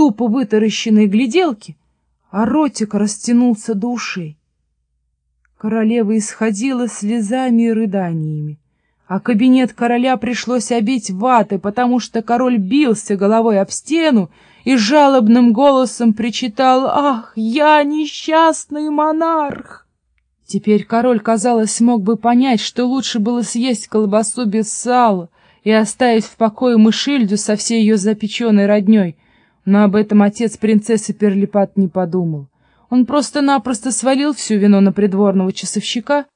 тупо вытаращенной гляделки, а ротик растянулся до ушей. Королева исходила слезами и рыданиями, а кабинет короля пришлось обить ватой, потому что король бился головой об стену и жалобным голосом причитал «Ах, я несчастный монарх!» Теперь король, казалось, смог бы понять, что лучше было съесть колбасу без сала и оставить в покое мышильду со всей ее запеченной родней, но об этом отец принцессы Перлипат не подумал. Он просто-напросто свалил всю вину на придворного часовщика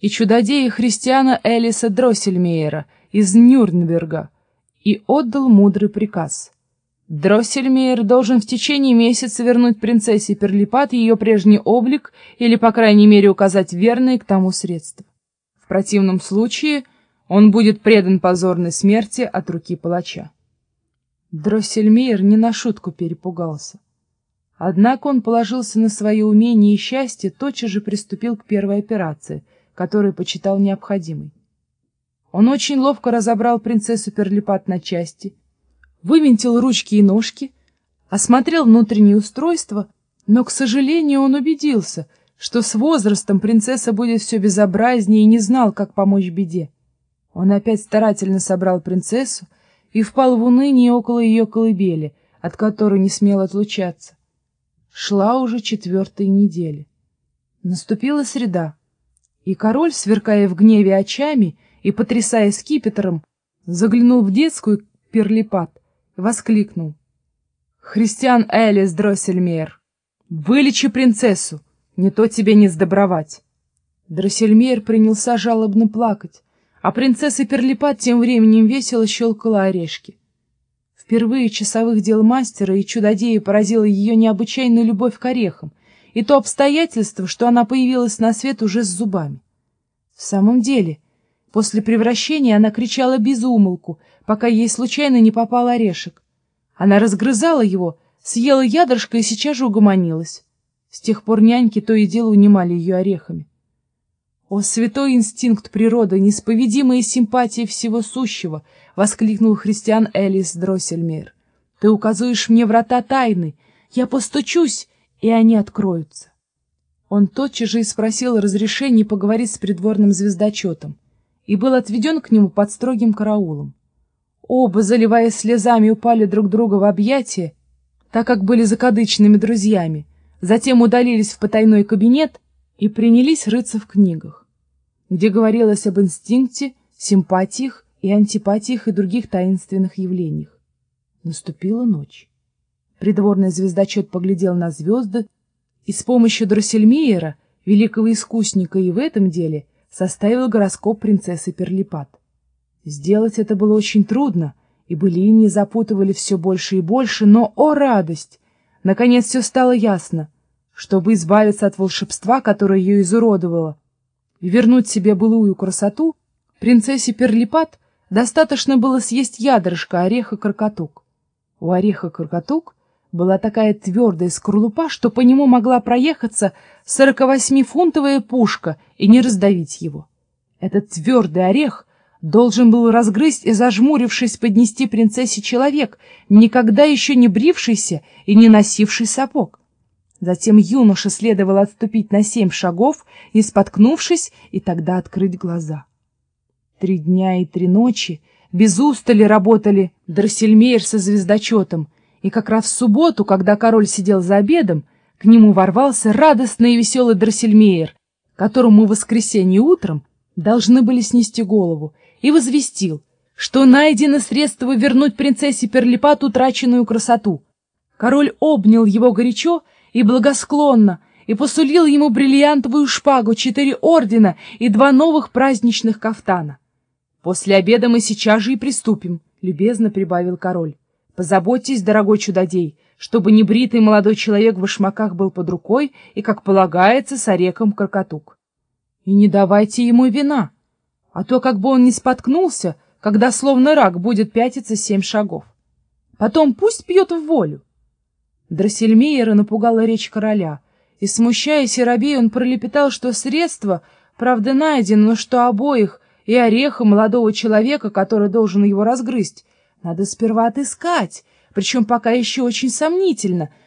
и чудодея христиана Элиса Дроссельмейера из Нюрнберга и отдал мудрый приказ. Дроссельмейер должен в течение месяца вернуть принцессе Перлипат ее прежний облик или, по крайней мере, указать верные к тому средства. В противном случае он будет предан позорной смерти от руки палача. Дроссельмейер не на шутку перепугался. Однако он положился на свое умение и счастье, тотчас же приступил к первой операции, которую почитал необходимой. Он очень ловко разобрал принцессу Перлипат на части, вывинтил ручки и ножки, осмотрел внутреннее устройство, но, к сожалению, он убедился, что с возрастом принцесса будет все безобразнее и не знал, как помочь беде. Он опять старательно собрал принцессу и впал в уныние около ее колыбели, от которой не смел отлучаться. Шла уже четвертая неделя. Наступила среда, и король, сверкая в гневе очами и потрясая скипетром, заглянул в детскую перлипат воскликнул. «Христиан Элис Дроссельмейр, вылечи принцессу, не то тебе не сдобровать!» Дроссельмейр принялся жалобно плакать, а принцесса Перлипат тем временем весело щелкала орешки. Впервые часовых дел мастера и чудодея поразила ее необычайную любовь к орехам и то обстоятельство, что она появилась на свет уже с зубами. В самом деле, после превращения она кричала без умолку, пока ей случайно не попал орешек. Она разгрызала его, съела ядрышко и сейчас же угомонилась. С тех пор няньки то и дело унимали ее орехами. «О, святой инстинкт природы, несповедимые симпатии всего сущего!» — воскликнул христиан Элис Дроссельмейр. «Ты указываешь мне врата тайны. Я постучусь, и они откроются». Он тотчас же и спросил разрешения поговорить с придворным звездочетом и был отведен к нему под строгим караулом. Оба, заливая слезами, упали друг друга в объятия, так как были закадычными друзьями, затем удалились в потайной кабинет — и принялись рыться в книгах, где говорилось об инстинкте, симпатиях и антипатиях и других таинственных явлениях. Наступила ночь. Придворный звездочет поглядел на звезды и с помощью Дроссельмейера, великого искусника и в этом деле, составил гороскоп принцессы Перлипат. Сделать это было очень трудно, и былини запутывали все больше и больше, но, о радость! Наконец все стало ясно — чтобы избавиться от волшебства, которое ее изуродовало, и вернуть себе былую красоту, принцессе Перлипат достаточно было съесть ядрышко ореха-каркатук. У ореха-каркатук была такая твердая скорлупа, что по нему могла проехаться 48-фунтовая пушка и не раздавить его. Этот твердый орех должен был разгрызть и, зажмурившись, поднести принцессе человек, никогда еще не брившийся и не носивший сапог. Затем юноше следовало отступить на семь шагов, не споткнувшись, и тогда открыть глаза. Три дня и три ночи без устали работали Дроссельмейр со звездочетом, и как раз в субботу, когда король сидел за обедом, к нему ворвался радостный и веселый Дроссельмейр, которому в воскресенье утром должны были снести голову, и возвестил, что найдено средство вернуть принцессе Перлипат утраченную красоту. Король обнял его горячо и благосклонно, и посулил ему бриллиантовую шпагу, четыре ордена и два новых праздничных кафтана. «После обеда мы сейчас же и приступим», — любезно прибавил король. «Позаботьтесь, дорогой чудодей, чтобы небритый молодой человек в башмаках был под рукой и, как полагается, с ореком каркатук. И не давайте ему вина, а то как бы он не споткнулся, когда словно рак будет пятиться семь шагов. Потом пусть пьет в волю. Дроссельмейера напугала речь короля, и, смущаясь и робея, он пролепетал, что средство, правда, найдено, но что обоих, и ореха молодого человека, который должен его разгрызть, надо сперва отыскать, причем пока еще очень сомнительно —